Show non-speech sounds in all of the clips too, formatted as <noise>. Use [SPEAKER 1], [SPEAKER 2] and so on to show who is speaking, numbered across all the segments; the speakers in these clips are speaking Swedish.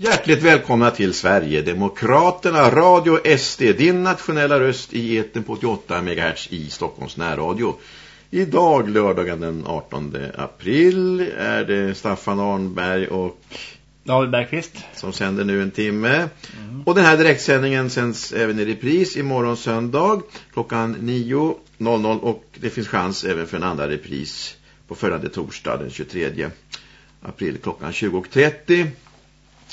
[SPEAKER 1] Hjärtligt välkomna till Sverigedemokraterna, Radio SD, din nationella röst i eten på 88 MHz i Stockholms närradio. Idag, lördagen den 18 april, är det Staffan Arnberg och
[SPEAKER 2] David Bergqvist
[SPEAKER 1] som sänder nu en timme. Mm. Och den här direktsändningen sänds även i repris imorgon söndag klockan 9.00 och det finns chans även för en andra repris på följande torsdag den 23 april klockan 20.30.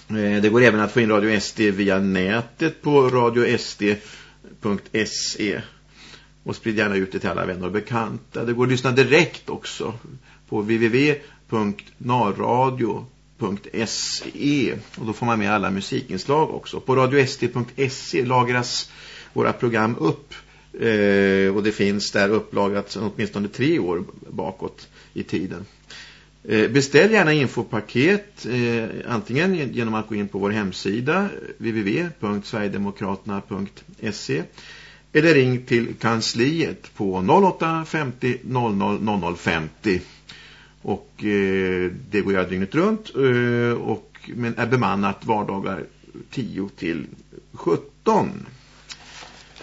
[SPEAKER 1] Eh, det går även att få in Radio SD via nätet på radiosd.se och sprid gärna ut det till alla vänner och bekanta. Det går att lyssna direkt också på www.narradio.se och då får man med alla musikinslag också. På radiosd.se lagras våra program upp eh, och det finns där upplagrat åtminstone tre år bakåt i tiden. Eh, beställ gärna infopaket eh, antingen genom att gå in på vår hemsida www.sverigedemokraterna.se eller ring till kansliet på 08 50 00 00 50 och eh, det går jag dygnet runt eh, och, men är bemannat vardagar 10 till 17.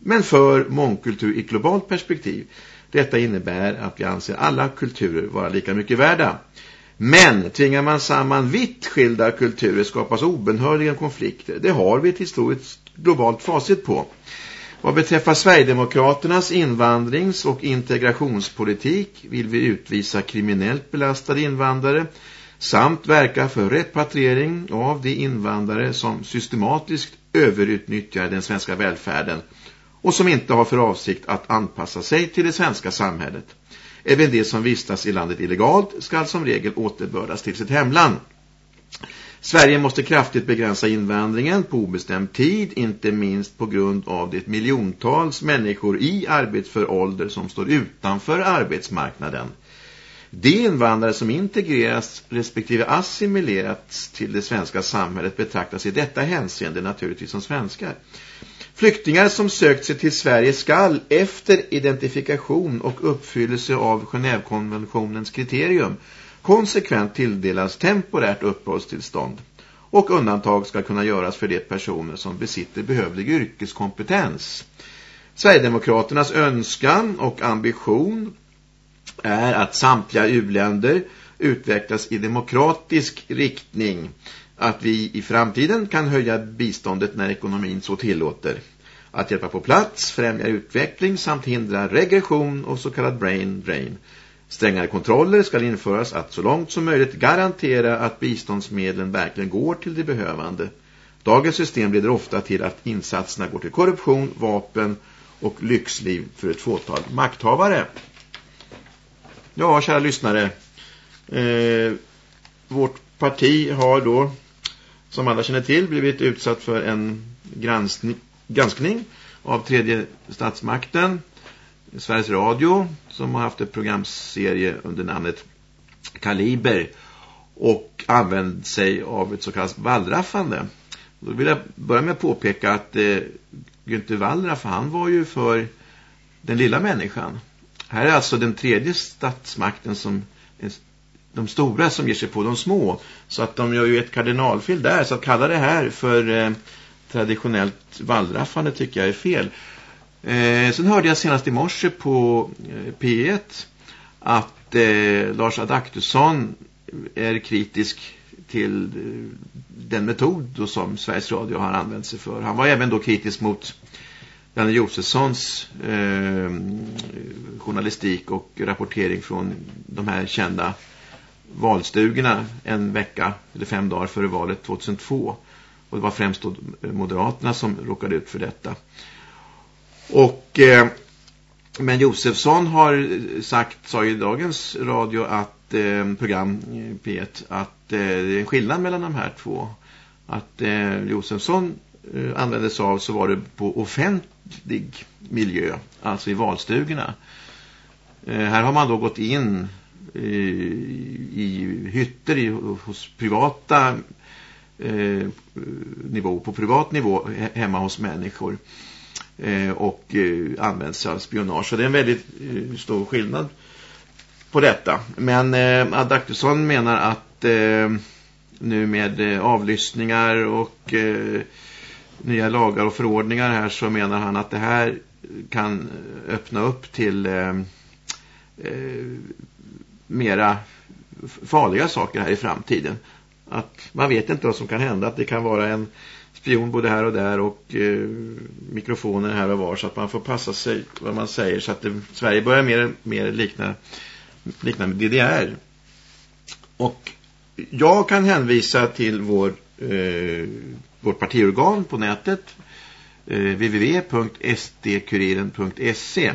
[SPEAKER 1] men för mångkultur i globalt perspektiv. Detta innebär att vi anser alla kulturer vara lika mycket värda. Men tvingar man samman vitt skilda kulturer skapas obenhörliga konflikter. Det har vi ett historiskt globalt facit på. Vad beträffar Sverigedemokraternas invandrings- och integrationspolitik vill vi utvisa kriminellt belastade invandrare samt verka för repatriering av de invandrare som systematiskt överutnyttjar den svenska välfärden och som inte har för avsikt att anpassa sig till det svenska samhället. Även de som vistas i landet illegalt ska som regel återbördas till sitt hemland. Sverige måste kraftigt begränsa invandringen på obestämd tid, inte minst på grund av det miljontals människor i arbetsför ålder som står utanför arbetsmarknaden. De invandrare som integreras respektive assimilerats till det svenska samhället betraktas i detta hänseende naturligtvis som svenskar. Flyktingar som sökt sig till Sverige skall efter identifikation och uppfyllelse av Genèvekonventionens kriterium konsekvent tilldelas temporärt uppehållstillstånd och undantag ska kunna göras för de personer som besitter behövlig yrkeskompetens. Sverigedemokraternas önskan och ambition är att samtliga uländer utvecklas i demokratisk riktning att vi i framtiden kan höja biståndet när ekonomin så tillåter. Att hjälpa på plats, främja utveckling samt hindra regression och så kallad brain drain. Strängare kontroller ska införas att så långt som möjligt garantera att biståndsmedlen verkligen går till de behövande. Dagens system leder ofta till att insatserna går till korruption, vapen och lyxliv för ett fåtal makthavare. Ja, kära lyssnare. Eh, vårt parti har då som alla känner till blivit utsatt för en granskning, granskning av tredje statsmakten. Sveriges Radio som har haft en programserie under namnet Kaliber och använt sig av ett så kallat vallraffande. Då vill jag börja med att påpeka att eh, Günther Wallraff han var ju för den lilla människan. Här är alltså den tredje statsmakten som de stora som ger sig på de små. Så att de gör ju ett kardinalfel där. Så att kalla det här för eh, traditionellt vallraffande tycker jag är fel. Eh, sen hörde jag senast i morse på eh, P1 att eh, Lars Adaktusson är kritisk till eh, den metod som Sveriges Radio har använt sig för. Han var även då kritisk mot Janne Josefssons eh, journalistik och rapportering från de här kända valstugorna en vecka eller fem dagar före valet 2002. Och det var främst då Moderaterna som råkade ut för detta. Och, eh, men Josefsson har sagt, sa i dagens radio att eh, program eh, P1 att eh, det är en skillnad mellan de här två. Att eh, Josefsson eh, användes av så var det på offentlig miljö, alltså i valstugorna. Eh, här har man då gått in i hytter i, hos privata eh, nivå, på privat nivå hemma hos människor eh, och eh, används av spionage. Så det är en väldigt eh, stor skillnad på detta. Men eh, Adaktusson menar att eh, nu med eh, avlyssningar och eh, nya lagar och förordningar här så menar han att det här kan öppna upp till eh, eh mera farliga saker här i framtiden. Att man vet inte vad som kan hända. Att det kan vara en spion både här och där och eh, mikrofoner här och var. Så att man får passa sig vad man säger. Så att det, Sverige börjar mer, mer likna, likna DDR. Och jag kan hänvisa till vår, eh, vårt partiorgan på nätet. Eh, www.sdkuriren.se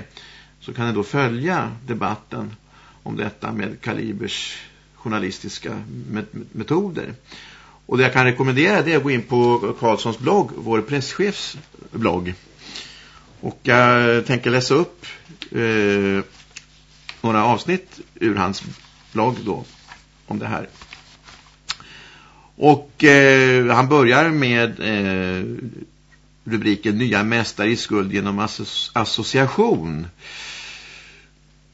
[SPEAKER 1] så kan ni då följa debatten om detta med Kalibers journalistiska metoder. Och det jag kan rekommendera det är att gå in på Karlssons blogg, vår presschefs blogg. Och jag tänker läsa upp eh, några avsnitt ur hans blogg då om det här. Och eh, han börjar med eh, rubriken Nya mästare i skuld genom asso association.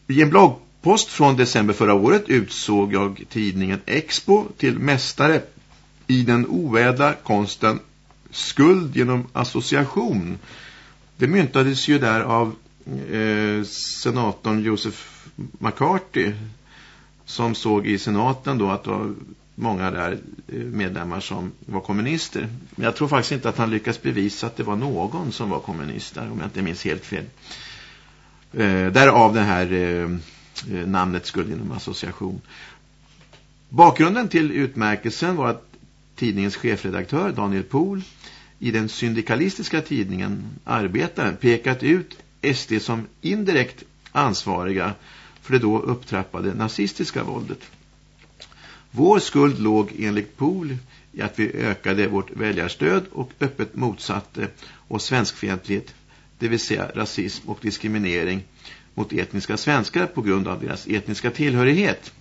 [SPEAKER 1] I en blogg Post från december förra året utsåg jag tidningen Expo till mästare i den oädla konsten skuld genom association. Det myntades ju där av eh, senatorn Joseph McCarthy som såg i senaten då att det var många där eh, medlemmar som var kommunister. Men jag tror faktiskt inte att han lyckas bevisa att det var någon som var kommunist där, om jag inte minns helt fel. Eh, därav den här Eh, Eh, namnet skulle genom association. Bakgrunden till utmärkelsen var att tidningens chefredaktör Daniel Pohl i den syndikalistiska tidningen Arbetaren pekat ut SD som indirekt ansvariga för det då upptrappade nazistiska våldet. Vår skuld låg enligt Pohl i att vi ökade vårt väljarstöd och öppet motsatte oss svenskfientlighet, det vill säga rasism och diskriminering mot etniska svenskar på grund av deras etniska tillhörighet.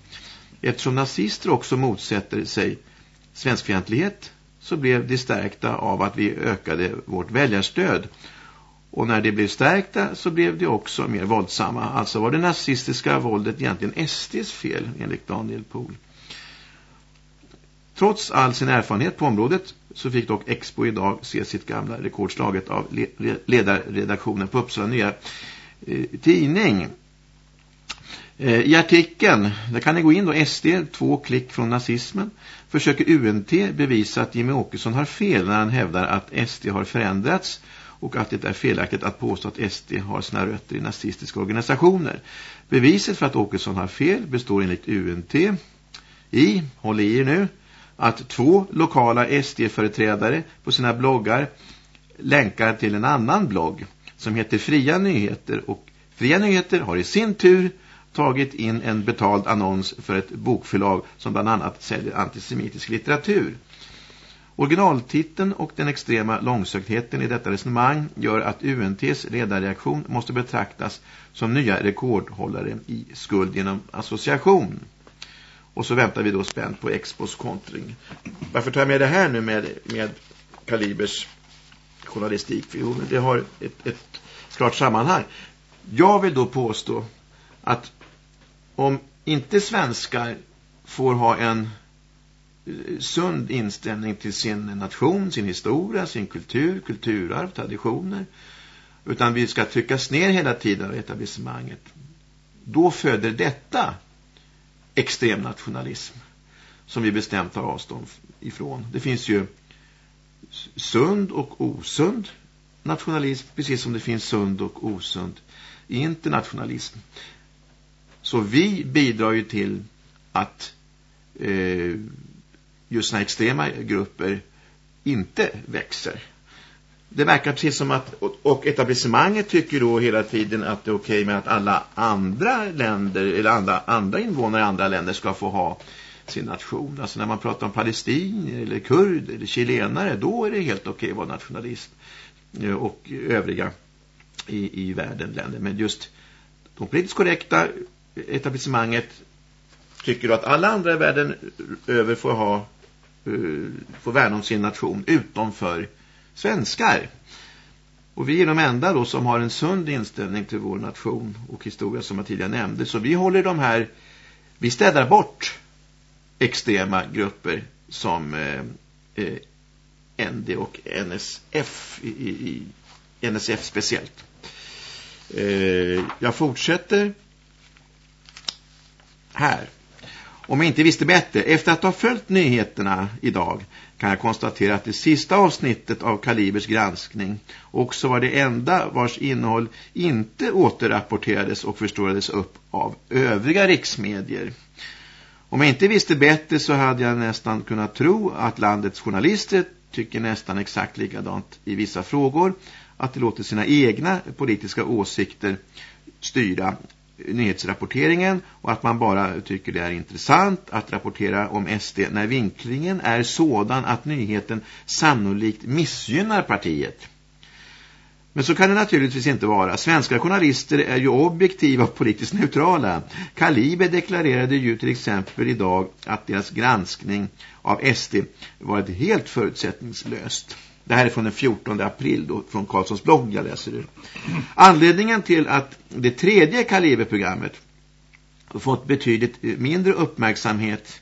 [SPEAKER 1] Eftersom nazister också motsätter sig svenskfientlighet så blev de stärkta av att vi ökade vårt väljarstöd. Och när de blev stärkta så blev de också mer våldsamma. Alltså var det nazistiska våldet egentligen SDs fel enligt Daniel Pohl. Trots all sin erfarenhet på området så fick dock Expo idag se sitt gamla rekordslaget av ledarredaktionen på Uppsala Nya Eh, tidning. Eh, I artikeln, där kan ni gå in då, SD, två klick från nazismen, försöker UNT bevisa att Jimmy Åkesson har fel när han hävdar att SD har förändrats och att det är felaktigt att påstå att SD har sina rötter i nazistiska organisationer. Beviset för att Åkesson har fel består enligt UNT i, håll i er nu, att två lokala SD-företrädare på sina bloggar länkar till en annan blogg som heter Fria Nyheter och Fria Nyheter har i sin tur tagit in en betald annons för ett bokförlag som bland annat säljer antisemitisk litteratur. Originaltiteln och den extrema långsöktheten i detta resonemang gör att UNTs ledarreaktion måste betraktas som nya rekordhållare i skuld genom association. Och så väntar vi då spänt på Expos kontring. Varför tar jag med det här nu med, med Kalibers journalistik. Jo, det har ett, ett klart sammanhang. Jag vill då påstå att om inte svenskar får ha en eh, sund inställning till sin nation, sin historia, sin kultur, kulturarv, traditioner utan vi ska tryckas ner hela tiden av etablissemanget då föder detta extrem nationalism som vi bestämt tar avstånd ifrån. Det finns ju sund och osund nationalism precis som det finns sund och osund internationalism. Så vi bidrar ju till att eh, just sådana extrema grupper inte växer. Det verkar precis som att, och etablissemanget tycker då hela tiden att det är okej med att alla andra länder, eller andra, andra invånare i andra länder ska få ha sin nation. Alltså när man pratar om palestinier eller kurd eller chilenare, då är det helt okej att vara nationalist. Eh, och övriga i, i världen, länder. Men just de politiskt korrekta etablissemanget tycker att alla andra i världen över får ha eh, får värna om sin nation utom för svenskar. Och vi är de enda då som har en sund inställning till vår nation och historia som jag tidigare nämnde. Så vi håller de här, vi städar bort extrema grupper som eh, eh, ND och NSF i, i, i NSF speciellt. Eh, jag fortsätter här. Om jag inte visste bättre, efter att ha följt nyheterna idag kan jag konstatera att det sista avsnittet av Kalibers granskning också var det enda vars innehåll inte återrapporterades och förstorades upp av övriga riksmedier. Om jag inte visste bättre så hade jag nästan kunnat tro att landets journalister tycker nästan exakt likadant i vissa frågor. Att de låter sina egna politiska åsikter styra nyhetsrapporteringen och att man bara tycker det är intressant att rapportera om SD när vinklingen är sådan att nyheten sannolikt missgynnar partiet. Men så kan det naturligtvis inte vara. Svenska journalister är ju objektiva och politiskt neutrala. Kaliber deklarerade ju till exempel idag att deras granskning av SD varit helt förutsättningslöst. Det här är från den 14 april då, från Karlssons blogg jag läser det. Anledningen till att det tredje kaliberprogrammet fått betydligt mindre uppmärksamhet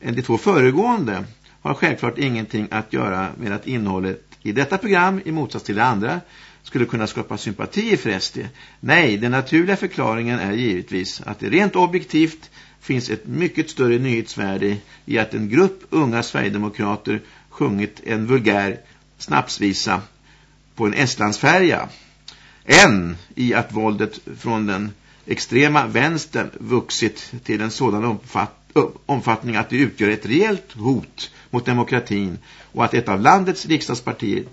[SPEAKER 1] än de två föregående har självklart ingenting att göra med att innehållet i detta program i motsats till det andra skulle kunna skapa sympati för SD. Nej, den naturliga förklaringen är givetvis att det rent objektivt finns ett mycket större nyhetsvärde i att en grupp unga Sverigedemokrater sjungit en vulgär snapsvisa på en Estlandsfärja än i att våldet från den extrema vänstern vuxit till en sådan omfatt omfattning att det utgör ett reellt hot mot demokratin och att ett av landets riksdagspartier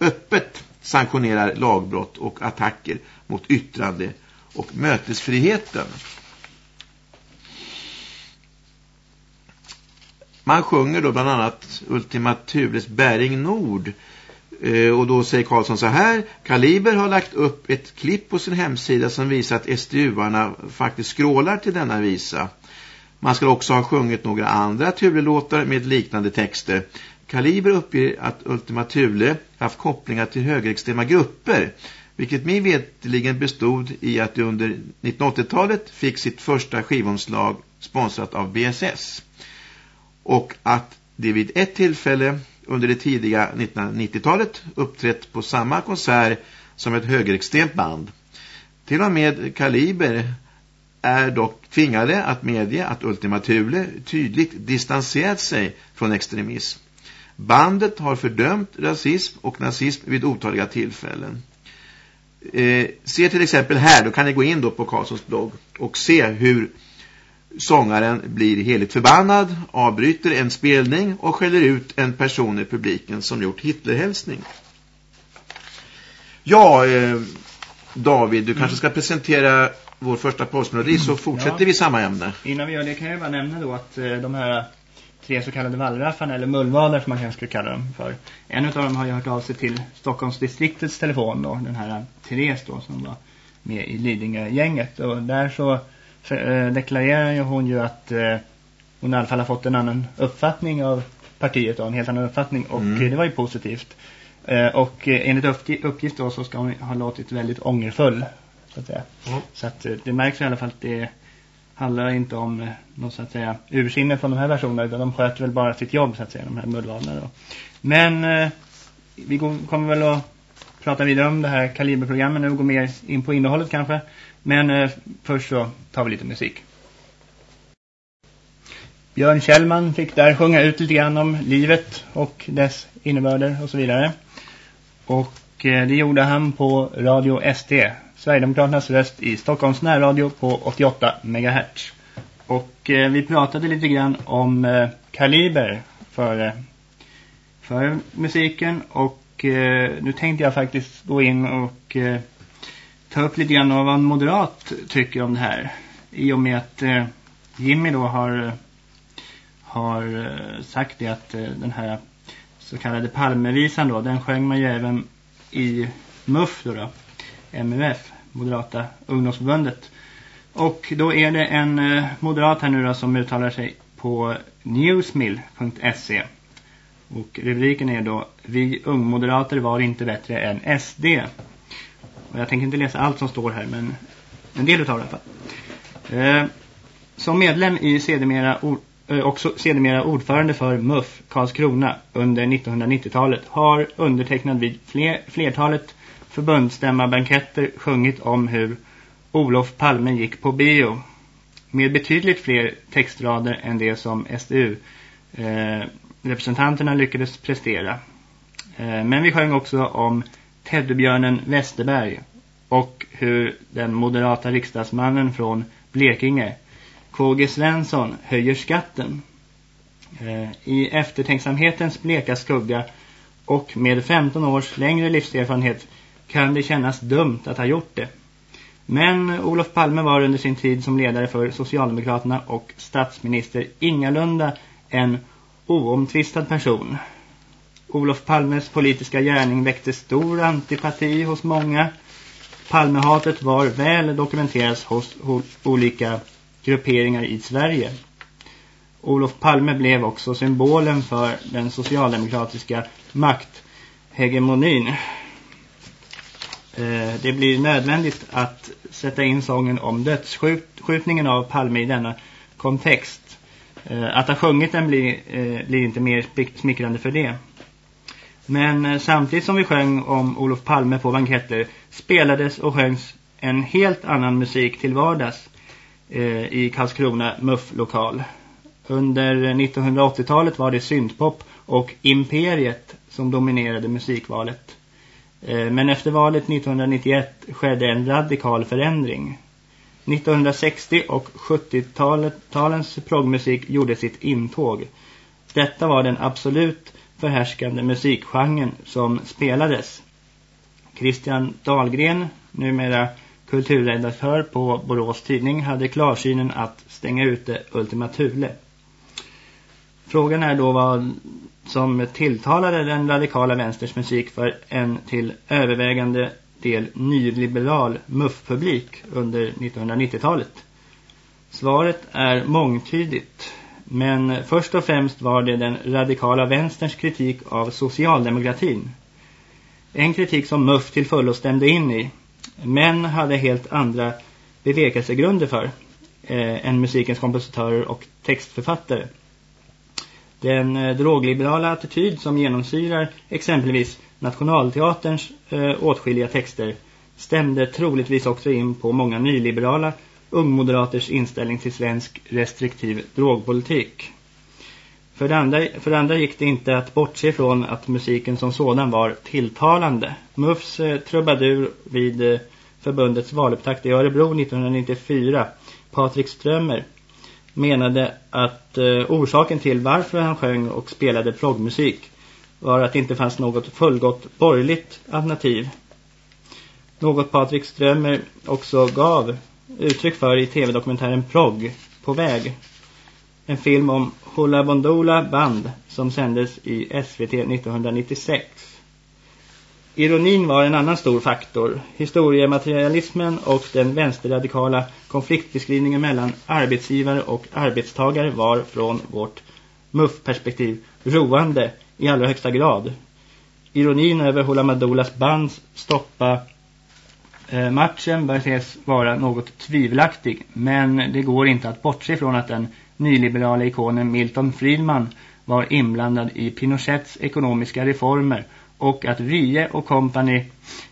[SPEAKER 1] öppet sanktionerar lagbrott och attacker mot yttrande- och mötesfriheten. Man sjunger då bland annat Ultima Thures Bäring Nord. Eh, och då säger Karlsson så här. Kaliber har lagt upp ett klipp på sin hemsida som visar att SDU-arna faktiskt skrålar till denna visa. Man ska också ha sjungit några andra Thule-låtar med liknande texter. Kaliber uppger att Ultima Thule haft kopplingar till högerextrema grupper vilket mig vetligen bestod i att det under 1980-talet fick sitt första skivomslag sponsrat av BSS och att det vid ett tillfälle under det tidiga 1990-talet uppträtt på samma konsert som ett högerextremt band. Till och med Kaliber är dock tvingade att medge att Ultima Thule tydligt distanserat sig från extremism. Bandet har fördömt rasism och nazism vid otaliga tillfällen. Eh, se till exempel här, då kan ni gå in då på Karlssons blogg och se hur sångaren blir heligt förbannad, avbryter en spelning och skäller ut en person i publiken som gjort Hitlerhälsning. Ja, eh, David, du mm. kanske ska presentera vår första postmelodi så fortsätter ja. vi samma ämne.
[SPEAKER 2] Innan vi gör det kan jag bara nämna då att eh, de här tre så kallade vallraffarna eller mullvader som man kanske skulle kalla dem för. En av dem har ju hört av sig till Stockholmsdistriktets telefon då, den här Therese då som var med i Lidingö-gänget och där så Eh, deklarerar ju hon ju att eh, hon i alla fall har fått en annan uppfattning av partiet och en helt annan uppfattning och mm. det var ju positivt. Eh, och enligt uppgift då så ska hon ha låtit väldigt ångerfull så att säga. Mm. Så att det märks i alla fall att det handlar inte om eh, något så att säga ursinne från de här versionerna utan de sköter väl bara sitt jobb så att säga, de här mullvadarna då. Men eh, vi kommer väl att prata vidare om det här kaliberprogrammet nu och gå mer in på innehållet kanske. Men eh, först så tar vi lite musik. Björn Kjellman fick där sjunga ut lite grann om livet och dess innebörder och så vidare. Och eh, det gjorde han på Radio ST, Sverigedemokraternas röst i Stockholms närradio på 88 MHz. Och eh, vi pratade lite grann om eh, kaliber för, eh, för musiken och eh, nu tänkte jag faktiskt gå in och eh, ta upp lite grann vad en moderat tycker om det här. I och med att eh, Jimmy då har, har eh, sagt det att eh, den här så kallade Palmevisan då, den sjöng man ju även i MUF då, då MUF, Moderata ungdomsförbundet. Och då är det en eh, moderat här nu då som uttalar sig på newsmill.se. Och rubriken är då Vi ungmoderater var inte bättre än SD. Och jag tänker inte läsa allt som står här men en del utav det i alla fall. Eh, som medlem i sedermera eh, också sedermera ordförande för MUF Karlskrona under 1990-talet har undertecknad vid fler, flertalet förbundsstämmabanketter sjungit om hur Olof Palme gick på bio med betydligt fler textrader än det som SDU eh, representanterna lyckades prestera. Eh, men vi sjöng också om Teddybjörnen Westerberg och hur den moderata riksdagsmannen från Blekinge, KG Svensson, höjer skatten. Eh, I eftertänksamhetens bleka skugga och med 15 års längre livserfarenhet kan det kännas dumt att ha gjort det. Men Olof Palme var under sin tid som ledare för Socialdemokraterna och statsminister ingalunda en oomtvistad person. Olof Palmes politiska gärning väckte stor antipati hos många. Palmehatet var väl dokumenterat hos, olika grupperingar i Sverige. Olof Palme blev också symbolen för den socialdemokratiska makthegemonin. Eh, det blir nödvändigt att sätta in sången om dödsskjutningen av Palme i denna kontext. Eh, att ha sjungit den blir, eh, blir inte mer smickrande för det. Men eh, samtidigt som vi sjöng om Olof Palme på banketter spelades och sjöngs en helt annan musik till vardags eh, i Karlskrona MUF-lokal. Under 1980-talet var det syntpop och Imperiet som dominerade musikvalet. Eh, men efter valet 1991 skedde en radikal förändring. 1960 och 70-talens progmusik gjorde sitt intåg. Detta var den absolut förhärskande musikgenren som spelades. Christian Dahlgren, numera kulturredaktör på Borås Tidning, hade klarsynen att stänga ute Ultima Thule. Frågan är då vad som tilltalade den radikala vänsters musik för en till övervägande del nyliberal muffpublik under 1990-talet. Svaret är mångtydigt, men först och främst var det den radikala vänsterns kritik av socialdemokratin. En kritik som Muff till fullo stämde in i, men hade helt andra bevekelsegrunder för eh, än musikens kompositörer och textförfattare. Den eh, drogliberala attityd som genomsyrar exempelvis Nationalteaterns eh, åtskilliga texter stämde troligtvis också in på många nyliberala ungmoderaters inställning till svensk restriktiv drogpolitik. För det, andra, för det andra gick det inte att bortse från att musiken som sådan var tilltalande. Muffs eh, trubadur vid eh, förbundets valupptakt i Örebro 1994, Patrik Strömmer, menade att eh, orsaken till varför han sjöng och spelade proggmusik var att det inte fanns något fullgott borgerligt alternativ. Något Patrik Strömer också gav uttryck för i tv-dokumentären Progg på väg. En film om Hula Bondola Band som sändes i SVT 1996. Ironin var en annan stor faktor. Historiematerialismen och den vänsterradikala konfliktbeskrivningen mellan arbetsgivare och arbetstagare var från vårt muffperspektiv roande i allra högsta grad. Ironin över Holamadolas bands stoppa eh, matchen bör ses vara något tvivelaktig men det går inte att bortse från att den nyliberala ikonen Milton Friedman var inblandad i Pinochets ekonomiska reformer och att Wye och kompani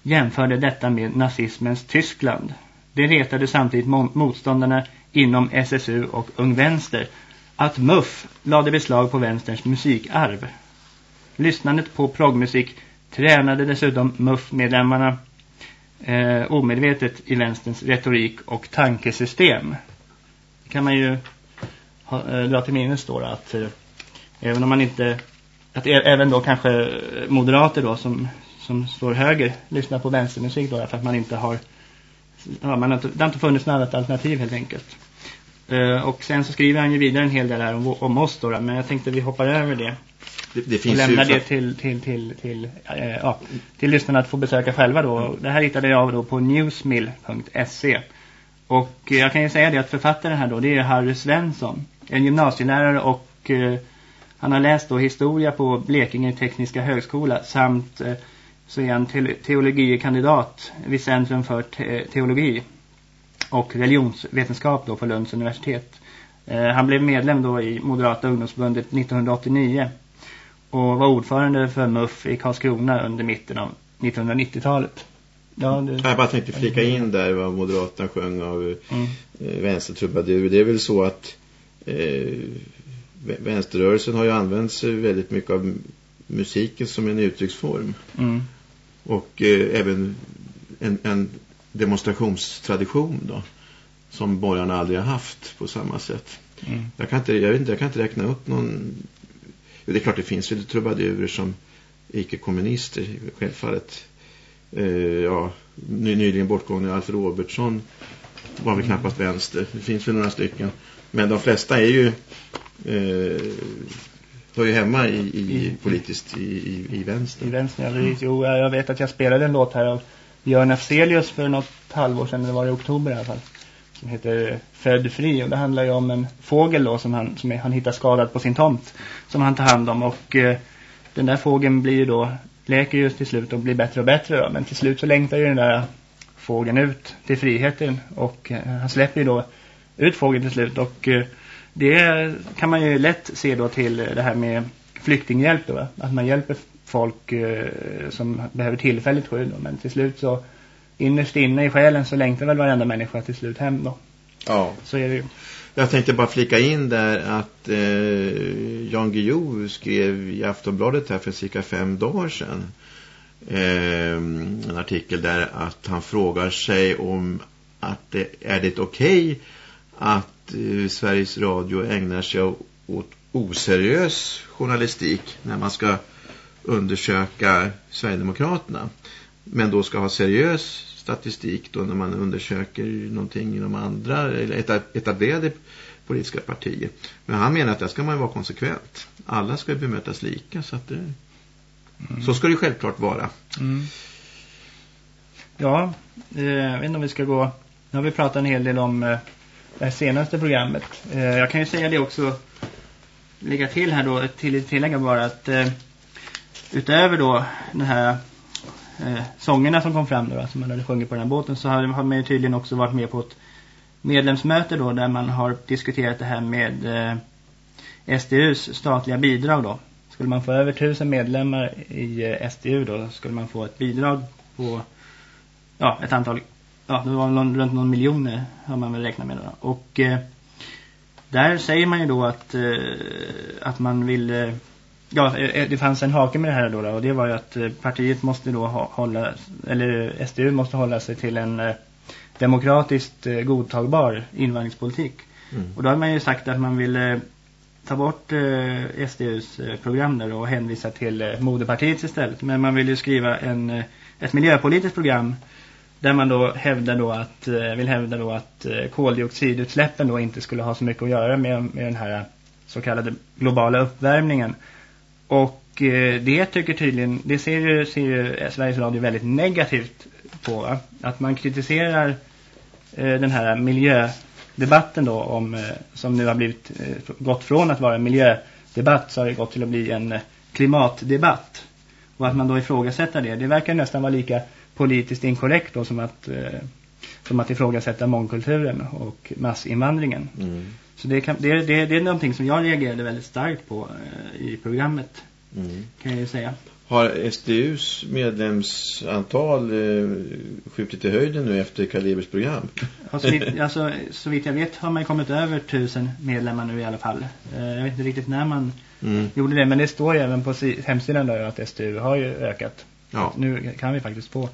[SPEAKER 2] jämförde detta med nazismens Tyskland. Det retade samtidigt motståndarna inom SSU och Ung Vänster att Muff lade beslag på vänsterns musikarv. Lyssnandet på proggmusik tränade dessutom Muff-medlemmarna eh, omedvetet i vänsterns retorik och tankesystem. Det kan man ju ha, eh, dra till minnes då att eh, även om man inte att även då kanske moderater då som, som står höger lyssnar på vänstermusik då för att man inte har ja, man har inte, det har inte funnits något alternativ helt enkelt. Uh, och sen så skriver han ju vidare en hel del här om, om oss då, men jag tänkte vi hoppar över det.
[SPEAKER 1] Det, det finns
[SPEAKER 2] och lämnar det till, till, till, till, uh, ja, till lyssnarna att få besöka själva då. Mm. Det här hittade jag då på newsmill.se. Och jag kan ju säga det att författaren här då, det är Harry Svensson. En gymnasielärare och han har läst då historia på Blekinge tekniska högskola samt så är han te teologikandidat vid Centrum för te teologi och religionsvetenskap då på Lunds universitet. Eh, han blev medlem då i Moderata ungdomsförbundet 1989 och var ordförande för MUF i Karlskrona under mitten av 1990-talet.
[SPEAKER 1] Ja, det... Jag bara tänkte flika in där vad Moderaterna sjöng av mm. eh, vänstertrubadur. Det är väl så att eh, vänsterrörelsen har ju använt sig väldigt mycket av musiken som en uttrycksform. Mm. Och eh, även en, en demonstrationstradition då som borgarna aldrig har haft på samma sätt. Mm. Jag, kan inte, jag, vet inte, jag kan inte räkna upp någon... Jo, det är klart det finns ju trubadurer som icke-kommunister, självfallet. Eh, ja, ny, nyligen bortgången Alfred Robertsson var väl knappast vänster. Det finns väl några stycken. Men de flesta är ju... Eh, hör ju hemma i, i, politiskt i, i, i vänster.
[SPEAKER 2] I vänster, ja. Mm. Jo, jag vet att jag spelade en låt här av Björn Afzelius för något halvår sedan, det var i oktober i alla fall. Som heter Född fri och det handlar ju om en fågel då som han, som är, han hittar skadad på sin tomt. Som han tar hand om och eh, den där fågeln blir ju då, läker ju till slut och blir bättre och bättre då. Men till slut så längtar ju den där fågeln ut till friheten och eh, han släpper ju då ut fågeln till slut och eh, det kan man ju lätt se då till det här med flyktinghjälp då, att man hjälper folk eh, som behöver tillfälligt skydd. Då. Men till slut så innerst inne i själen så längtar väl varenda människa till slut hem då.
[SPEAKER 1] Ja.
[SPEAKER 2] Så är det ju.
[SPEAKER 1] Jag tänkte bara flika in där att eh, Jan Guillou skrev i Aftonbladet här för cirka fem dagar sedan eh, en artikel där att han frågar sig om att det, är det okej okay att Sveriges Radio ägnar sig åt oseriös journalistik när man ska undersöka Sverigedemokraterna. Men då ska ha seriös statistik då när man undersöker någonting inom andra eller etablerade politiska partier. Men han menar att där ska man vara konsekvent. Alla ska bemötas lika så att det, mm. så ska det självklart vara. Mm.
[SPEAKER 2] Ja, eh, jag vet inte om vi ska gå... Nu har vi pratat en hel del om eh, det här senaste programmet. Eh, jag kan ju säga det också, lägga till här då, till, tillägga bara att eh, utöver då den här eh, sångerna som kom fram då, som man hade sjungit på den här båten så har, har man ju tydligen också varit med på ett medlemsmöte då där man har diskuterat det här med eh, SDUs statliga bidrag då. Skulle man få över tusen medlemmar i eh, SDU då skulle man få ett bidrag på ja, ett antal ja, det var någon, runt någon miljoner har man väl räknat med då. Och eh, där säger man ju då att, eh, att man vill eh, ja, eh, det fanns en hake med det här då, då och det var ju att eh, partiet måste då hålla, eller SDU måste hålla sig till en eh, demokratiskt eh, godtagbar invandringspolitik. Mm. Och då har man ju sagt att man vill eh, ta bort eh, SDUs program där och hänvisa till moderpartiet istället. Men man vill ju skriva en, ett miljöpolitiskt program där man då hävdar då att, eh, vill hävda då att eh, koldioxidutsläppen då inte skulle ha så mycket att göra med, med den här så kallade globala uppvärmningen. Och eh, det tycker tydligen, det ser ju, ser ju Sveriges Radio väldigt negativt på. Att man kritiserar den här miljödebatten då om, som nu har blivit gått från att vara en miljödebatt så har det gått till att bli en klimatdebatt. Och att man då ifrågasätter det, det verkar nästan vara lika politiskt inkorrekt då som att, som att ifrågasätta mångkulturen och massinvandringen. Mm. Så det, kan, det, det, det är någonting som jag reagerade väldigt starkt på eh, i programmet. Mm. Kan jag ju säga.
[SPEAKER 1] Har SDUs medlemsantal eh, skjutit i höjden nu efter Kalibers program?
[SPEAKER 2] Ja, så, vitt, <laughs> alltså, så vitt jag vet har man kommit över tusen medlemmar nu i alla fall. Eh, jag vet inte riktigt när man mm. gjorde det, men det står ju även på hemsidan där att SDU har ju ökat. Ja. Nu kan vi faktiskt få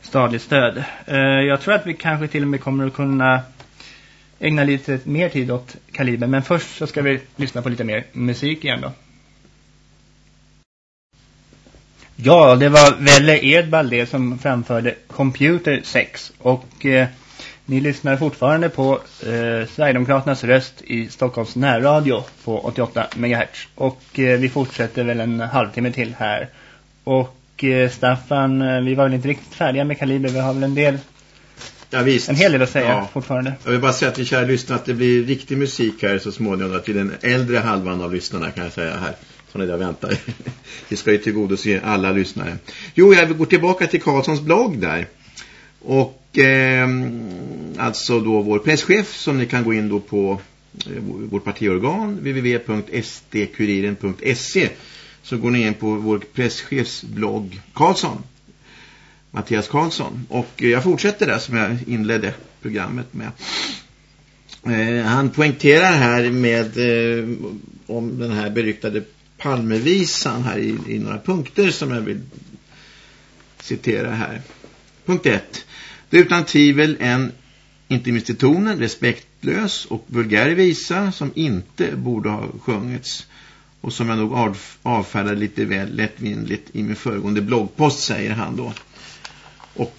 [SPEAKER 2] stadligt stöd. Eh, jag tror att vi kanske till och med kommer att kunna ägna lite mer tid åt Kaliber. Men först så ska vi lyssna på lite mer musik igen då. Ja, det var Velle Edvall det som framförde Computer 6. Och eh, Ni lyssnar fortfarande på eh, Sverigedemokraternas röst i Stockholms närradio på 88 MHz. Och eh, vi fortsätter väl en halvtimme till här. Och eh, Staffan, eh, vi var väl inte riktigt färdiga med Kaliber. Vi har väl en del...
[SPEAKER 1] Ja, visst.
[SPEAKER 2] En hel del att säga ja. fortfarande.
[SPEAKER 1] Jag vill bara säga till kära lyssnare att det blir riktig musik här så småningom till den äldre halvan av lyssnarna kan jag säga här. Som jag väntar. <laughs> vi ska ju tillgodose alla lyssnare. Jo, jag vill gå tillbaka till Karlssons blogg där. Och eh, alltså då vår presschef som ni kan gå in då på eh, vårt partiorgan www.sdkuriren.se så går ni in på vår presschefs blogg Karlsson Mattias Karlsson. Och jag fortsätter där som jag inledde programmet med. Eh, han poängterar här med eh, om den här beryktade Palmevisan här i, i några punkter som jag vill citera här. Punkt 1 det är utan tvivel en, inte minst i tonen, respektlös och vulgär visa som inte borde ha sjungits och som jag nog avfärdade lite väl lättvindigt i min föregående bloggpost, säger han då. Och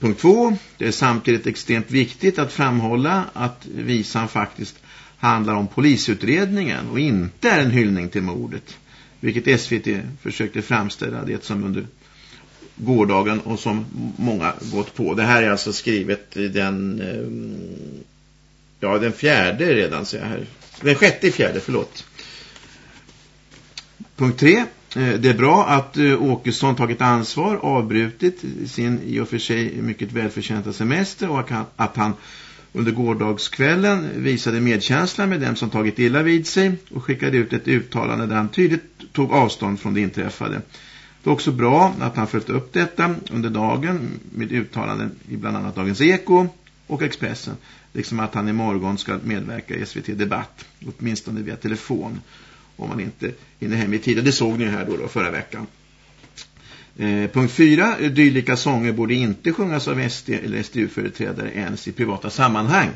[SPEAKER 1] punkt två, det är samtidigt extremt viktigt att framhålla att visan faktiskt handlar om polisutredningen och inte är en hyllning till mordet. Vilket SVT försökte framställa det som under gårdagen och som många gått på. Det här är alltså skrivet den ehm, ja den fjärde redan ser jag här. Den sjätte fjärde, förlåt. Punkt 3. Eh, det är bra att eh, Åkesson tagit ansvar, avbrutit sin i och för sig mycket välförtjänta semester och att han under gårdagskvällen visade medkänsla med dem som tagit illa vid sig och skickade ut ett uttalande där han tydligt tog avstånd från det inträffade. Det är också bra att han följt upp detta under dagen med uttalanden i bland annat Dagens Eko och Expressen. Liksom att han imorgon ska medverka i SVT Debatt, åtminstone via telefon om man inte hinner hem i tid. Det såg ni här då, då förra veckan. Eh, punkt 4. Dylika sånger borde inte sjungas av SD eller SDU-företrädare ens i privata sammanhang.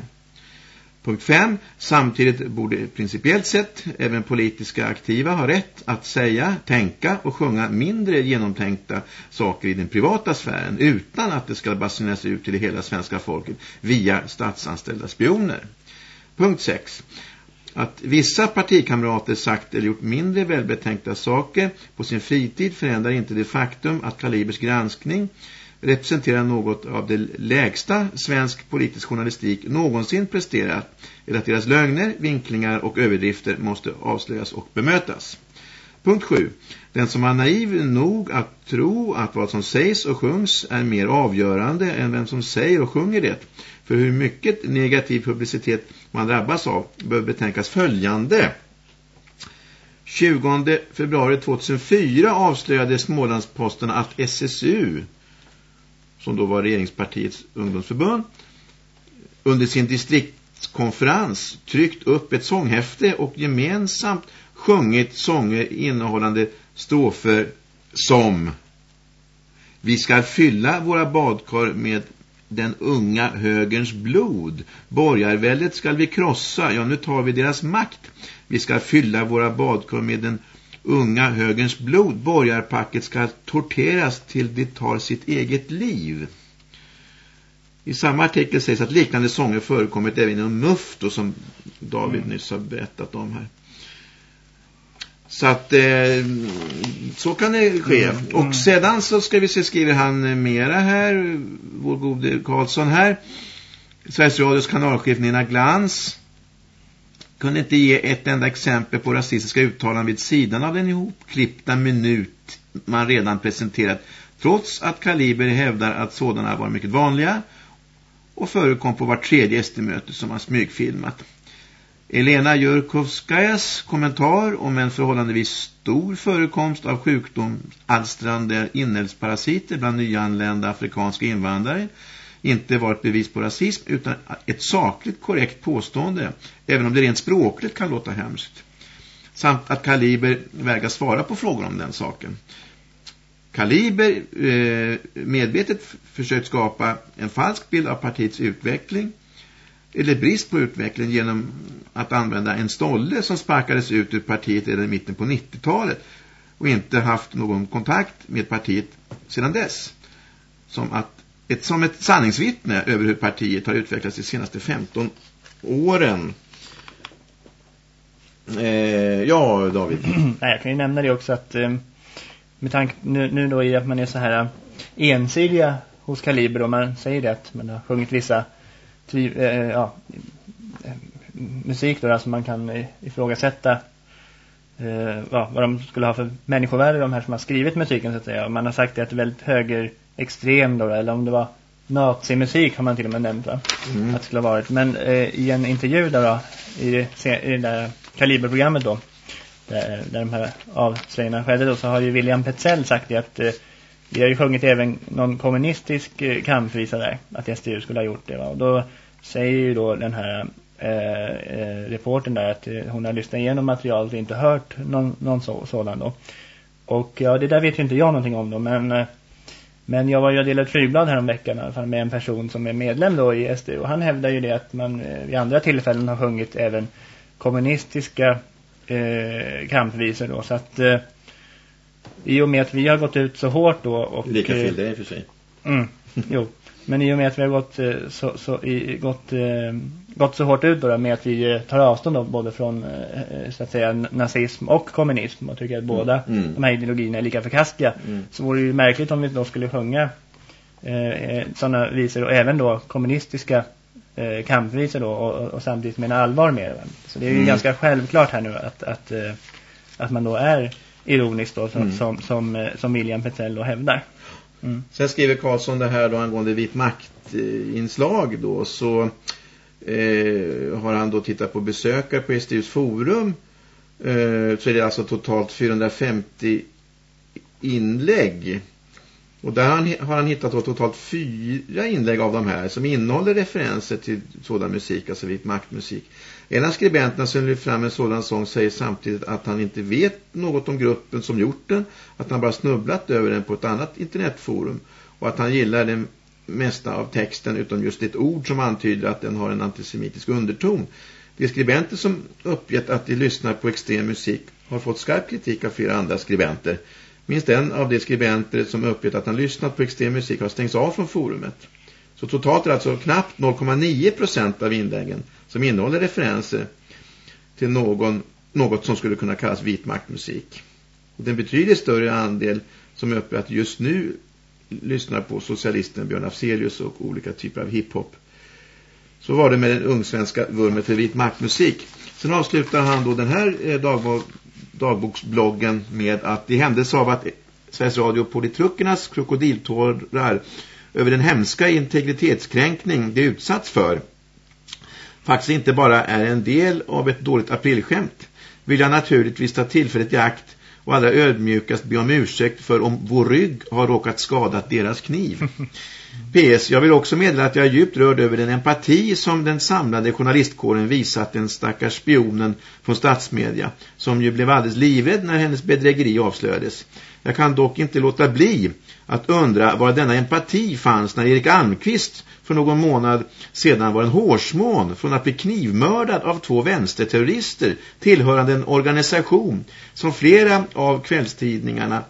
[SPEAKER 1] Punkt 5. Samtidigt borde principiellt sett även politiska aktiva ha rätt att säga, tänka och sjunga mindre genomtänkta saker i den privata sfären utan att det ska basuneras ut till hela svenska folket via statsanställda spioner. Punkt 6. Att vissa partikamrater sagt eller gjort mindre välbetänkta saker på sin fritid förändrar inte det faktum att Kalibers granskning representerar något av det lägsta svensk politisk journalistik någonsin presterat eller att deras lögner, vinklingar och överdrifter måste avslöjas och bemötas. Punkt 7. Den som är naiv nog att tro att vad som sägs och sjungs är mer avgörande än vem som säger och sjunger det. För hur mycket negativ publicitet man drabbas av bör betänkas följande. 20 februari 2004 avslöjade Smålandsposten att SSU som då var regeringspartiets ungdomsförbund, under sin distriktskonferens tryckt upp ett sånghäfte och gemensamt sjungit sånger innehållande strofer som Vi ska fylla våra badkar med den unga högerns blod. Borgarväldet ska vi krossa, ja nu tar vi deras makt. Vi ska fylla våra badkar med den unga högerns blod. Borgarpacket ska torteras till det tar sitt eget liv. I samma artikel sägs att liknande sånger förekommit även inom MUF då, som David mm. nyss har berättat om här. Så att eh, så kan det ske. Mm. Och mm. sedan så ska vi se, skriver han mera här, vår gode Karlsson här. Sveriges Radios kanalchef Nina Glans kunde inte ge ett enda exempel på rasistiska uttalanden vid sidan av den ihopklippta minut man redan presenterat trots att Kaliber hävdar att sådana var mycket vanliga och förekom på var tredje SD-möte som han smygfilmat. Elena Jörkovskajas kommentar om en förhållandevis stor förekomst av sjukdomsalstrande inälvsparasiter bland nyanlända afrikanska invandrare inte var ett bevis på rasism utan ett sakligt korrekt påstående, även om det rent språkligt kan låta hemskt. Samt att Kaliber vägrar svara på frågor om den saken. Kaliber eh, medvetet försökt skapa en falsk bild av partiets utveckling eller brist på utveckling genom att använda en stolle som sparkades ut ur partiet redan i mitten på 90-talet och inte haft någon kontakt med partiet sedan dess. Som att ett, som ett sanningsvittne över hur partiet har utvecklats de senaste 15 åren. Eh, ja, David. <clears throat>
[SPEAKER 2] Nej, jag kan ju nämna det också att eh, med tanke nu, nu då i att man är så här eh, ensidiga hos Kaliber och man säger det att man har sjungit vissa triv, eh, ja, musik då, alltså man kan ifrågasätta eh, vad de skulle ha för människovärde de här som har skrivit musiken så att säga. Man har sagt det att det är väldigt högerextrem då, eller om det var nazimusik har man till och med nämnt va? Mm. Att det skulle ha varit. Men eh, i en intervju där då, i det, i det där kaliberprogrammet då, där, där de här avslöjandena skedde då, så har ju William Petzell sagt det att eh, vi har ju sjungit även någon kommunistisk eh, kampvisa där, att SDU skulle ha gjort det va? Och då säger ju då den här eh, eh, reporten där att eh, hon har lyssnat igenom materialet och inte hört någon, någon så, sådan då. Och ja, det där vet ju inte jag någonting om då, men, eh, men jag var ju och delade flygblad här om veckan i alla fall med en person som är medlem då i SDU och han hävdar ju det att man eh, vid andra tillfällen har sjungit även kommunistiska eh, kampvisor då, så att eh, i och med att vi har gått ut så hårt då och...
[SPEAKER 1] Lika fel det är för sig.
[SPEAKER 2] Mm, jo. Men i och med att vi har gått så, så, i, gått gått så hårt ut då med att vi eh, tar avstånd då, både från eh, så att säga nazism och kommunism och tycker att båda mm. mm. de här ideologierna är lika förkastliga mm. så vore det ju märkligt om vi då skulle sjunga eh, eh sådana visor och även då kommunistiska eh, kampvisor då och, och, samtidigt mena allvar med det. Så det är ju mm. ganska självklart här nu att, att, eh, att man då är ironisk då som, mm. som, som, som William Petrell då hävdar.
[SPEAKER 1] Mm. Sen skriver Karlsson det här då angående vit maktinslag då så eh, har han då tittat på besökare på STUs forum eh, så är det alltså totalt 450 inlägg. Och där har han, hittat då totalt fyra inlägg av de här som innehåller referenser till sådan musik, alltså vit maktmusik. En av skribenterna som lyfter fram en sådan sång säger samtidigt att han inte vet något om gruppen som gjort den, att han bara snubblat över den på ett annat internetforum och att han gillar den mesta av texten utom just ett ord som antyder att den har en antisemitisk underton. De skribenter som uppgett att de lyssnar på extrem musik har fått skarp kritik av flera andra skribenter. Minst en av de skribenter som uppgett att han lyssnat på extrem musik har stängts av från forumet. Så totalt är det alltså knappt 0,9% av inläggen som innehåller referenser till någon, något som skulle kunna kallas vitmaktmusik. Och den betydligt större andel som är uppe att just nu lyssnar på socialisten Björn Afzelius och olika typer av hiphop. Så var det med den ungsvenska vurmen för vit maktmusik. Sen avslutar han då den här eh, dagboksbloggen med att i händelse av att Sveriges Radio Politruckernas krokodiltårar över den hemska integritetskränkning det utsatts för faktiskt inte bara är en del av ett dåligt aprilskämt vill jag naturligtvis ta tillfället i akt och allra ödmjukast be om ursäkt för om vår rygg har råkat skadat deras kniv. PS, jag vill också meddela att jag är djupt rörd över den empati som den samlade journalistkåren visat den stackars spionen från statsmedia, som ju blev alldeles livrädd när hennes bedrägeri avslöjades. Jag kan dock inte låta bli att undra var denna empati fanns när Erik Almqvist för någon månad sedan var en hårsmån från att bli knivmördad av två vänsterterrorister tillhörande en organisation som flera av kvällstidningarnas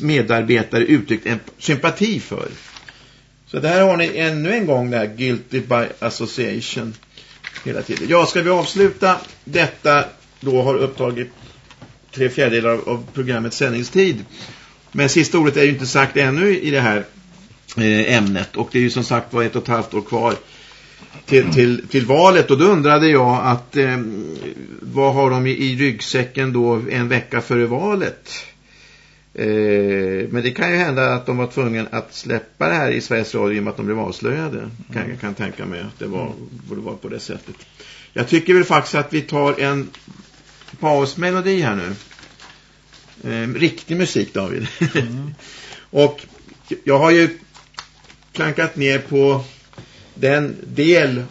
[SPEAKER 1] medarbetare uttryckt en sympati för. Så där har ni ännu en gång det här Guilty by Association hela tiden. Ja, ska vi avsluta detta då har upptagit tre fjärdedelar av programmets sändningstid. Men sista ordet är ju inte sagt ännu i det här eh, ämnet. Och det är ju som sagt var ett och ett halvt år kvar till, till, till valet. Och då undrade jag att eh, vad har de i, i ryggsäcken då en vecka före valet? Eh, men det kan ju hända att de var tvungna att släppa det här i Sveriges Radio i och med att de blev avslöjade. Mm. Kan, jag kan tänka mig att det var, borde vara på det sättet. Jag tycker väl faktiskt att vi tar en pausmelodi här nu. Eh, riktig musik David. Mm. <laughs> och jag har ju klankat ner på den del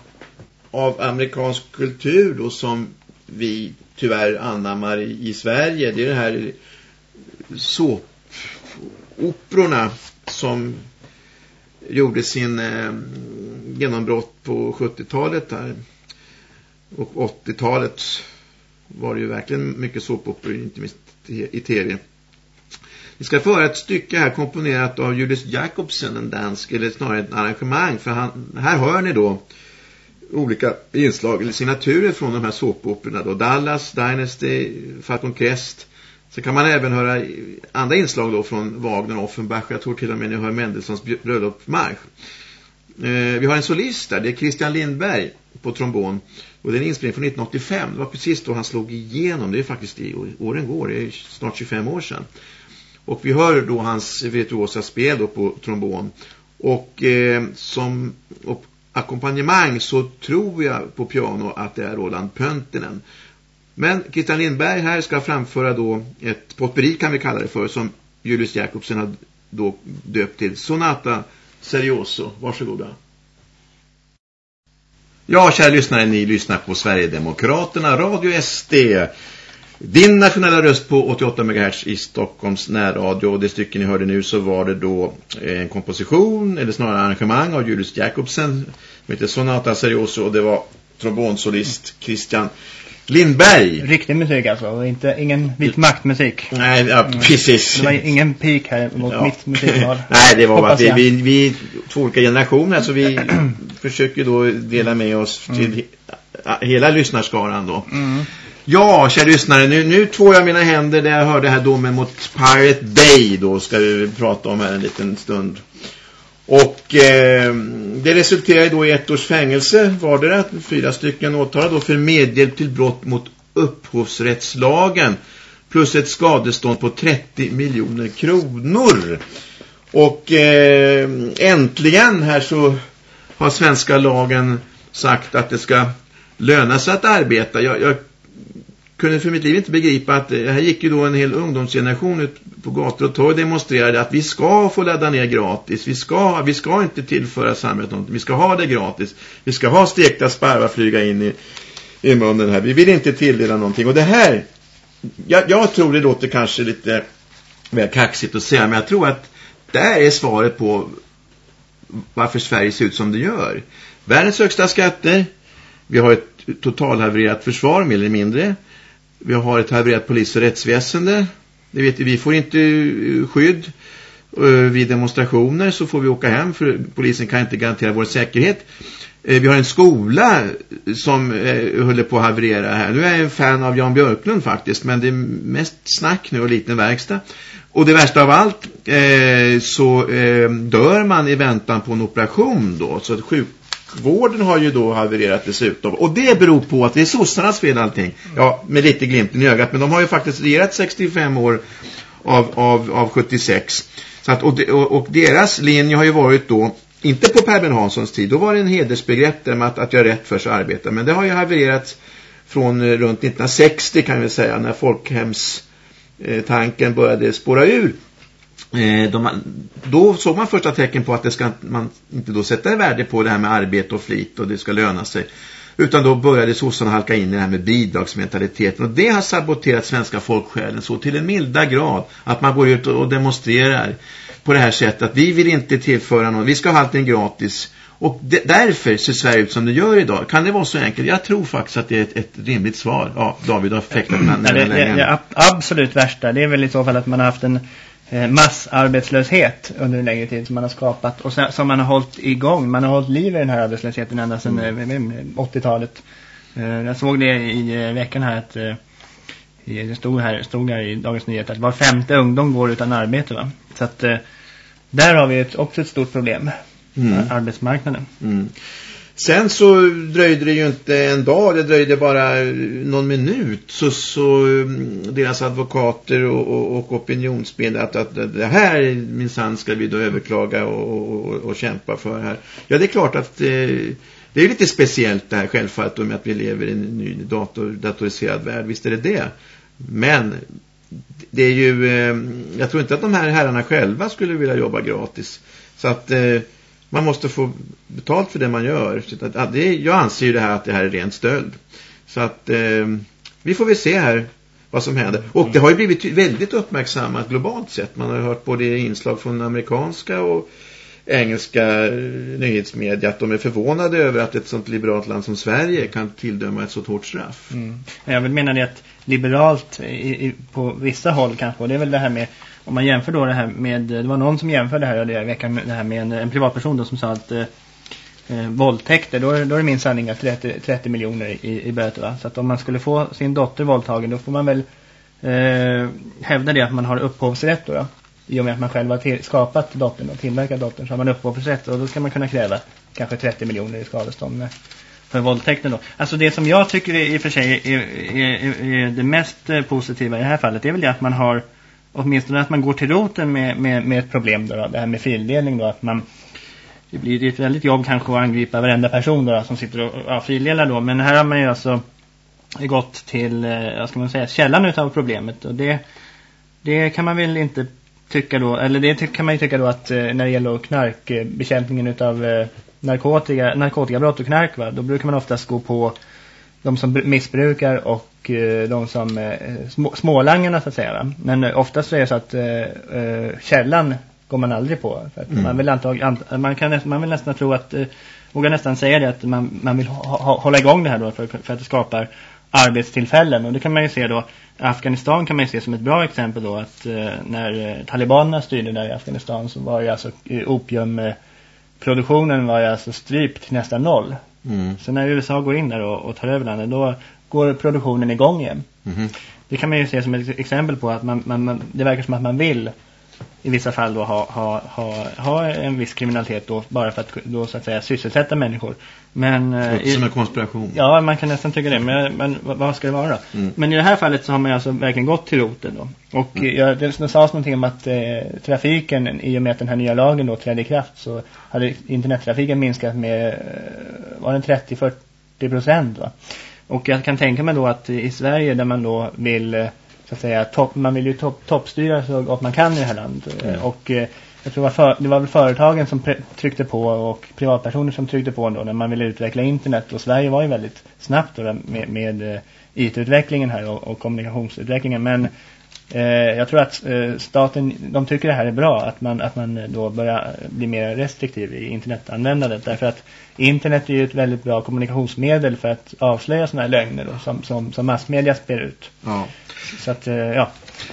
[SPEAKER 1] av amerikansk kultur då som vi tyvärr anammar i, i Sverige. Det är det här såpoperorna som gjorde sin eh, genombrott på 70-talet där. Och 80-talet var det ju verkligen mycket såpoperor, inte minst i tv. Vi ska föra ett stycke här komponerat av Julius Jacobsen, en dansk, eller snarare ett arrangemang. För han, här hör ni då olika inslag eller signaturer från de här såpoperna då. Dallas, Dynasty, Falcon Crest. Så kan man även höra andra inslag då från Wagner, och Offenbach. Jag tror till och med ni hör Mendelssohns bröllopsmarsch. Eh, vi har en solist där, det är Christian Lindberg på trombon. Och den är inspelning från 1985. Det var precis då han slog igenom. Det är faktiskt i åren går, det är snart 25 år sedan. Och vi hör då hans virtuosa spel då på trombon. Och eh, som och ackompanjemang så tror jag på piano att det är Roland Pöntinen. Men Christian Lindberg här ska framföra då ett potperi kan vi kalla det för som Julius Jakobsen har då döpt till Sonata Serioso. Varsågoda. Ja, kära lyssnare, ni lyssnar på Sverigedemokraterna, Radio SD. Din nationella röst på 88 MHz i Stockholms närradio. Och det stycken ni hörde nu så var det då eh, en komposition, eller snarare arrangemang av Julius Jakobsen. Som heter Sonata Serioso och det var trombonsolist Christian Lindberg.
[SPEAKER 2] Riktig musik alltså, inte, ingen vit maktmusik.
[SPEAKER 1] Nej, ja, mm. precis.
[SPEAKER 2] Det var ingen pik här mot ja. mitt musikval. <laughs>
[SPEAKER 1] Nej, det var bara att vi, vi, vi två olika generationer så vi <clears throat> försöker då dela med oss mm. till hela lyssnarskaran då. Mm. Ja, kära lyssnare, nu, nu tvår jag mina händer där jag hörde här domen mot Pirate Bay då ska vi prata om här en liten stund. Och eh, det resulterade då i ett års fängelse var det rätt? Fyra stycken åtalade då för medhjälp till brott mot upphovsrättslagen plus ett skadestånd på 30 miljoner kronor. Och eh, äntligen här så har svenska lagen sagt att det ska löna sig att arbeta. Jag, jag kunde för mitt liv inte begripa att här gick ju då en hel ungdomsgeneration ut på gator och torg och demonstrerade att vi ska få ladda ner gratis. Vi ska, vi ska inte tillföra samhället någonting. Vi ska ha det gratis. Vi ska ha stekta sparvar flyga in i, i munnen här. Vi vill inte tilldela någonting. Och det här, jag, jag tror det låter kanske lite väl kaxigt att säga, men jag tror att Där är svaret på varför Sverige ser ut som det gör. Världens högsta skatter, vi har ett totalhavererat försvar mer eller mindre. Vi har ett havererat polis- och rättsväsende. Det vet vi får inte eh, skydd eh, vid demonstrationer så får vi åka hem för polisen kan inte garantera vår säkerhet. Eh, vi har en skola som håller på att haverera här. Nu är jag en fan av Jan Björklund faktiskt men det är mest snack nu och liten verkstad. Och det värsta av allt så dör man i väntan på en operation då. Så att sjuk Vården har ju då havererat dessutom. Och det beror på att det är sossarnas fel allting. Ja, med lite glimten i ögat. Men de har ju faktiskt regerat 65 år av, av, av 76. Så att, och, de, och, och, deras linje har ju varit då, inte på Per Ben Hanssons tid, då var det en hedersbegrepp där med att, att göra rätt för sig arbeta. Men det har ju havererat från eh, runt 1960 kan vi säga, när folkhemstanken började spåra ur. Eh, de, då såg man första tecken på att det ska man inte då sätta värde på det här med arbete och flit och det ska löna sig. Utan då började sossarna halka in i det här med bidragsmentaliteten. Och det har saboterat svenska folksjälen så till en milda grad att man går ut och demonstrerar på det här sättet. Att vi vill inte tillföra någon, vi ska ha allting gratis. Och de, därför ser Sverige ut som det gör idag. Kan det vara så enkelt? Jag tror faktiskt att det är ett, ett rimligt svar. Ja, David har fäktat <clears throat> med
[SPEAKER 2] det, det, det, det absolut värsta, det är väl i så fall att man har haft en massarbetslöshet under en längre tid som man har skapat och som man har hållit igång. Man har hållit liv i den här arbetslösheten ända sedan mm. 80-talet. Eh, jag såg det i eh, veckan här att det stod här, stod här i Dagens Nyheter att var femte ungdom går utan arbete va? Så att där har vi ett, också ett stort problem. Mm. Arbetsmarknaden.
[SPEAKER 1] Mm. Sen så dröjde det ju inte en dag, det dröjde bara någon minut så, så mm, deras advokater och, och, och opinionsbildare att, att det här minsann ska vi då överklaga och, och, och, kämpa för här. Ja det är klart att eh, det är lite speciellt det här självfallet med att vi lever i en ny dator, datoriserad värld, visst är det det. Men det är ju, eh, jag tror inte att de här herrarna själva skulle vilja jobba gratis. Så att eh, man måste få betalt för det man gör. Att, det, jag anser ju det här att det här är rent stöld. Så att eh, vi får väl se här vad som händer. Och det har ju blivit väldigt uppmärksammat globalt sett. Man har hört både inslag från amerikanska och engelska eh, nyhetsmedia att de är förvånade över att ett sånt liberalt land som Sverige kan tilldöma ett så hårt straff.
[SPEAKER 2] Mm. Jag vill mena det att liberalt i, i, på vissa håll kanske, och det är väl det här med om man jämför då det här med, det var någon som jämförde det här i veckan det här med en, en privatperson då som sa att eh, eh våldtäkter, då, då är det min sanning att 30, 30 miljoner i, i böter va? Så att om man skulle få sin dotter våldtagen då får man väl eh, hävda det att man har upphovsrätt då, då. I och med att man själv har till, skapat dottern och tillverkat dottern så har man upphovsrätt och då ska man kunna kräva kanske 30 miljoner i skadestånd eh, för våldtäkten då. Alltså det som jag tycker i och för sig är, är, är, det mest eh, positiva i det här fallet är väl det att man har åtminstone att man går till roten med, med, med ett problem då, det här med fildelning då, att man det blir ett väldigt jobb kanske att angripa varenda person då, som sitter och ja, fildelar då, men här har man ju alltså gått till, eh, vad ska man säga, källan utav problemet. Och det, det kan man väl inte tycka då, eller det kan man ju tycka då att eh, när det gäller knarkbekämpningen utav eh, narkotika, narkotikabrott och knark va, då brukar man oftast gå på de som missbrukar och eh, de som eh, små, smålangarna så att säga. Va? Men eh, oftast är det så att eh, källan går man aldrig på. För att mm. man, vill antag, ant, man, kan, man vill nästan tro att, vågar nästan säga det att man, man vill ha, ha, hålla igång det här då för, för att det skapar arbetstillfällen. Och det kan man ju se då, Afghanistan kan man ju se som ett bra exempel då att när talibanerna styrde där i Afghanistan så var ju alltså opiumproduktionen var ju alltså strypt till nästan noll. Mm. Så när USA går in där och, och tar över landet då går produktionen igång igen. Mm. Det kan man ju se som ett exempel på att man, man, man, det verkar som att man vill i vissa fall då ha, ha, ha, ha en viss kriminalitet då bara för att då så att säga sysselsätta människor. Men,
[SPEAKER 1] eh, som en konspiration.
[SPEAKER 2] Ja, man kan nästan tycka det. Men, men vad ska det vara då? Mm. Men i det här fallet så har man alltså verkligen gått till roten då. Och mm. jag, det, det sades någonting om att eh, trafiken, i och med att den här nya lagen då trädde i kraft så hade internettrafiken minskat med, eh, var den 30-40 procent va? Och jag kan tänka mig då att i Sverige där man då vill eh, så att säga, topp, man vill ju topp, toppstyra så gott man kan i det här landet. Mm. Och eh, jag tror att det var väl företagen som tryckte på och privatpersoner som tryckte på då när man ville utveckla internet. Och Sverige var ju väldigt snabbt då med, med eh, IT-utvecklingen här och, och kommunikationsutvecklingen. Men eh, jag tror att eh, staten, de tycker det här är bra att man, att man då börjar bli mer restriktiv i internetanvändandet. Därför att internet är ju ett väldigt bra kommunikationsmedel för att avslöja sådana här lögner då, som, som, som massmedia spär ut. Ja. Så att, eh, ja.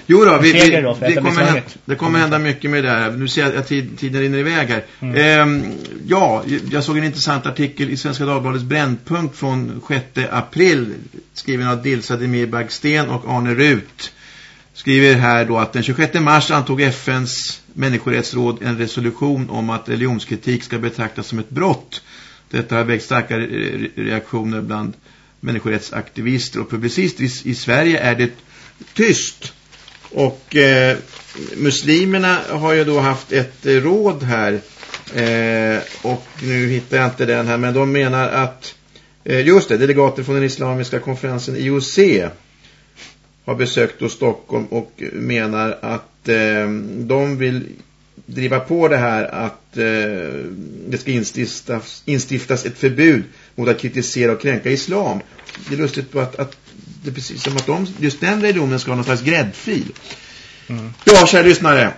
[SPEAKER 1] Jo då, vi, vi, då det, kommer hända, det kommer hända mycket med det här. Nu ser jag att tid, tiden rinner iväg här. Mm. Ehm, ja, jag såg en intressant artikel i Svenska Dagbladets brännpunkt från 6 april skriven av Dilsa Demir Bagsten och Arne Rut. Skriver här då att den 26 mars antog FNs människorättsråd en resolution om att religionskritik ska betraktas som ett brott. Detta har väckt starka reaktioner bland människorättsaktivister och publicister. I, I, Sverige är det tyst. Och eh, muslimerna har ju då haft ett eh, råd här. Eh, och nu hittar jag inte den här. Men de menar att, eh, just det, delegater från den islamiska konferensen IOC har besökt då Stockholm och menar att eh, de vill driva på det här att eh, det ska instiftas, instiftas ett förbud mot att kritisera och kränka islam. Det är lustigt på att, att det är precis som att de, just den religionen ska ha någon slags gräddfil. Mm. Ja, kära lyssnare.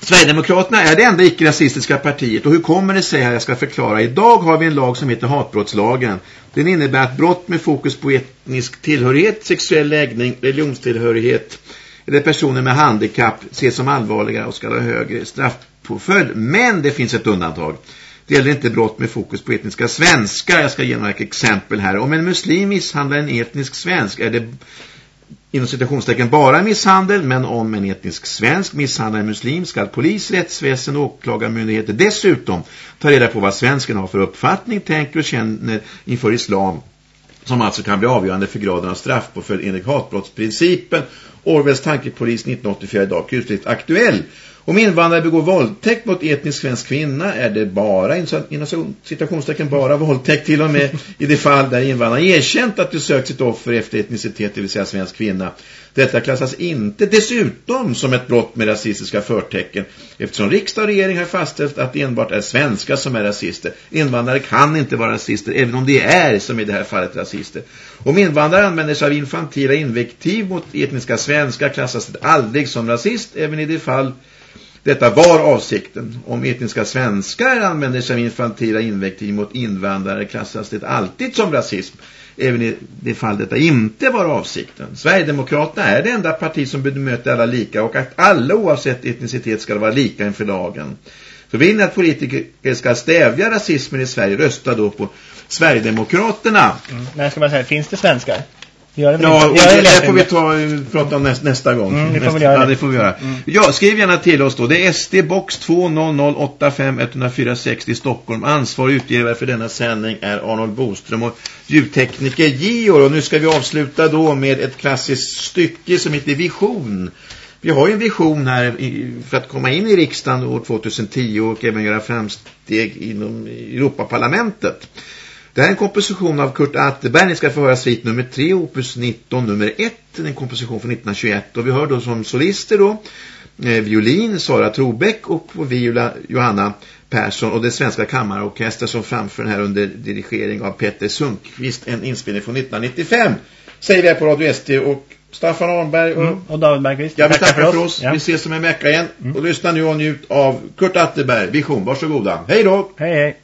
[SPEAKER 1] Sverigedemokraterna är det enda icke-rasistiska partiet och hur kommer det sig här jag ska förklara. Idag har vi en lag som heter hatbrottslagen. Den innebär att brott med fokus på etnisk tillhörighet, sexuell läggning, religionstillhörighet eller personer med handikapp ses som allvarliga och ska ha högre straffpåföljd. Men det finns ett undantag. Det gäller inte brott med fokus på etniska svenskar. Jag ska ge några exempel här. Om en muslim misshandlar en etnisk svensk är det inom citationstecken bara misshandel, men om en etnisk svensk misshandlar en muslim ska polis, rättsväsen och åklagarmyndigheter dessutom ta reda på vad svensken har för uppfattning, tänker och känner inför islam som alltså kan bli avgörande för graden av straffpåföljd enligt hatbrottsprincipen. Orwells tankepolis 1984 idag kusligt aktuell. Om invandrare begår våldtäkt mot etnisk svensk kvinna är det bara, inom citationstecken bara våldtäkt till och med i det fall där invandraren erkänt att du sökt sitt offer efter etnicitet, det vill säga svensk kvinna. Detta klassas inte dessutom som ett brott med rasistiska förtecken eftersom riksdag och regering har fastställt att det enbart är svenskar som är rasister. Invandrare kan inte vara rasister även om det är, som i det här fallet, rasister. Om invandrare använder sig av infantila invektiv mot etniska svenskar klassas det aldrig som rasist även i det fall Detta var avsikten. Om etniska svenskar använder sig av infantila invektiv mot invandrare klassas det alltid som rasism. Även i det fall detta inte var avsikten. Sverigedemokraterna är det enda parti som bemöter alla lika och att alla oavsett etnicitet ska vara lika inför lagen. Så vill ni att politiker ska stävja rasismen i Sverige, rösta då på Sverigedemokraterna.
[SPEAKER 2] Mm. Nej, ska man säga, finns det svenskar? Gör
[SPEAKER 1] det ja, det, det får vi ta, prata om nästa, nästa gång.
[SPEAKER 2] Mm, det
[SPEAKER 1] får
[SPEAKER 2] göra.
[SPEAKER 1] Ja, det får vi göra. Mm. Ja, skriv gärna till oss då. Det är SD Box 20085 i Stockholm. Ansvarig utgivare för denna sändning är Arnold Boström och ljudtekniker Georg. Och nu ska vi avsluta då med ett klassiskt stycke som heter Vision. Vi har ju en vision här för att komma in i riksdagen år 2010 och även göra framsteg inom Europaparlamentet. Det här är en komposition av Kurt Atterberg. Ni ska få höra svit nummer 3, opus 19, nummer 1. En komposition från 1921. Och vi hör då som solister då eh, violin Sara Trobeck och på viola Johanna Persson och det svenska kammarorkester som framför den här under dirigering av Peter Sundqvist. En inspelning från 1995. Säger vi här på Radio ST och Staffan Arnberg och,
[SPEAKER 2] mm, och David Bergqvist.
[SPEAKER 1] Ja, vi tackar för oss. För oss. Ja. Vi ses om en vecka igen. Mm. Och lyssna nu och njut av Kurt Atterberg, Vision. Varsågoda. Hej då!
[SPEAKER 2] Hej hej!